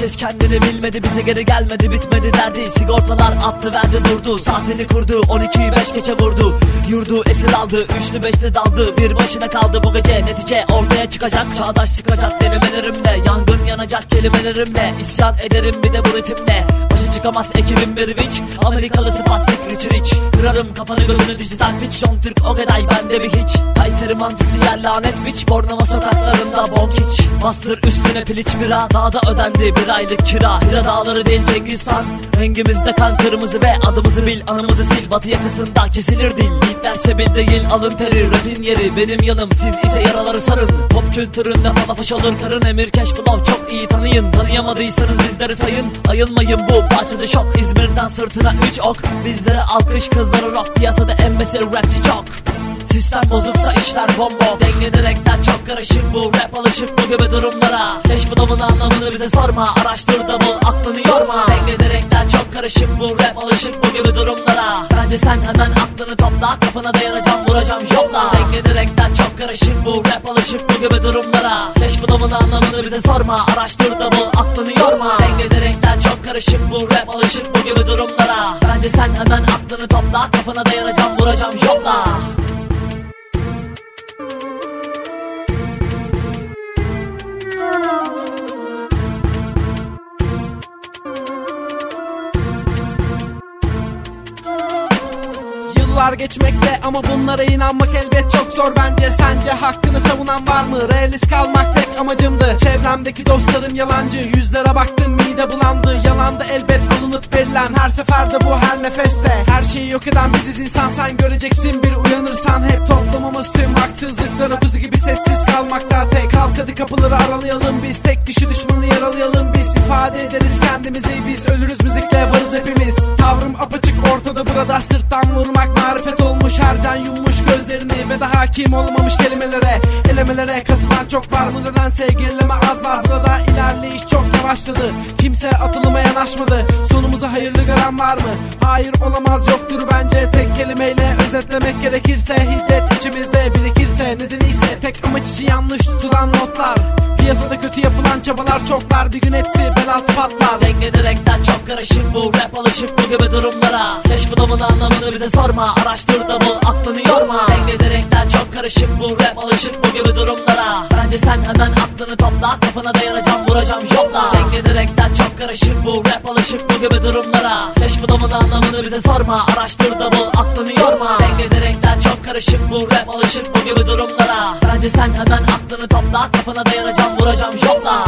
Herkes kendini bilmedi bize geri gelmedi bitmedi derdi. Sigortalar attı verdi durdu. Saatini kurdu 12'yi 5 geçe vurdu. Yurdu esir aldı üçlü beşli daldı. Bir başına kaldı bu gece netice ortaya çıkacak. Çağdaş sıkacak denemelerimle Yangın yanacak kelimelerimle. İsyan ederim bir de bu ritimle. Başa çıkamaz ekibim bir vinç. Amerikalı spastik rich rich. Kırarım kafanı gözünü dijital pitch Son Türk o kadar bende bir hiç. Kayseri mantısı yer lanet biç. Bornova sokaklarında bok hiç Bastır üstüne piliç bira Dağda ödendi bir aylık kira. Hira dağları değil Cengiz Han Rengimizde kan kırmızı ve adımızı bil Anımızı sil. Batı yakasında kesilir dil Yiğitler sebil değil alın teri. Rapin yeri benim yanım siz ise yaraları sarın. Pop kültüründe falafaş olur karın Emir. Flow çok iyi tanıyın. Tanıyamadıysanız bizleri sayın. Ayılmayın bu parçada şok İzmir'den sırtına 3 ok. Bizlere alkış kızları rock. Piyasada en besil rapçi çok. Sistem bozuksa işler bombo. Dengede renkler çok karışık bu. Rap alışık bu gibi durumlara. Keşf adamın anlamını bize sorma. Araştır da bul aklını yorma. Dengede renkler çok karışık bu. Rap alışık bu gibi durumlara. Bence sen hemen aklını topla. Kapına dayanacağım vuracağım jopla Dengede renkler çok karışık bu. Rap alışık bu gibi durumlara. Keşf adamın anlamını bize sorma. Araştır da bul aklını yorma. Dengede karışık bu Rap alışık bu gibi durumlara. Bence sen hemen aklını topla Kapına dayanacağım vuracağım jopla Yıllar geçmekte ama bunlara inanmak elbet çok zor. Bence Sence hakkını savunan var mı? Realist kalmak tek amacımdı Çevremdeki dostlarım yalancı. Yüzlere baktım mide bulandı. Yalanda elbet alınıp verilen Her seferde bu her nefeste. Her şeyi yok eden biziz insan Sen göreceksin. Bir uyanırsan Hep toplamamız tüm haksızlıklar. Kuzu gibi sessiz kalmakta tek Kalk hadi kapıları aralayalım. Biz Tek kişi düşmanı yaralayalım. Biz ifade ederiz kendimizi. Biz ölürüz müzikle varız hepimiz. Tavrım apaçık ortada burada Sırttan vurmak marifet olmuş Ve de hakim olmamış kelimelere Elemelere katılan çok var. Bu nedense gerileme az var? Burada ilerleyiş çok yavaşladı? Kimse atılıma yanaşmadı. Sonumuzu hayırlı gören var mı? Hayır olamaz yoktur bence. Tek kelimeyle özetlemek gerekirse Hiddet içimizde birikirse Nedeniyse tek amaç için yanlış tutulan notlar. Piyasada kötü yapılan çabalar çoklar. Bir gün hepsi bel altı patlar. Dengede renkler çok karışık. Bu Rap alışık bu gibi durumlara. Keşf adamın anlamını bize sorma. Araştır da bul aklını yorma. Çok karışık bu Rap alışık bu gibi durumlara. Bence sen hemen aklını topla Kapına dayanacağım vuracağım jopla Dengede renkler çok karışık bu Rap alışık bu gibi durumlara. Keşf adamın anlamını bize sorma Araştır da bul aklını yorma. Dengede renkler çok karışık bu Rap alışık bu gibi durumlara. Bence sen hemen aklını topla Kapına dayanacağım vuracağım jopla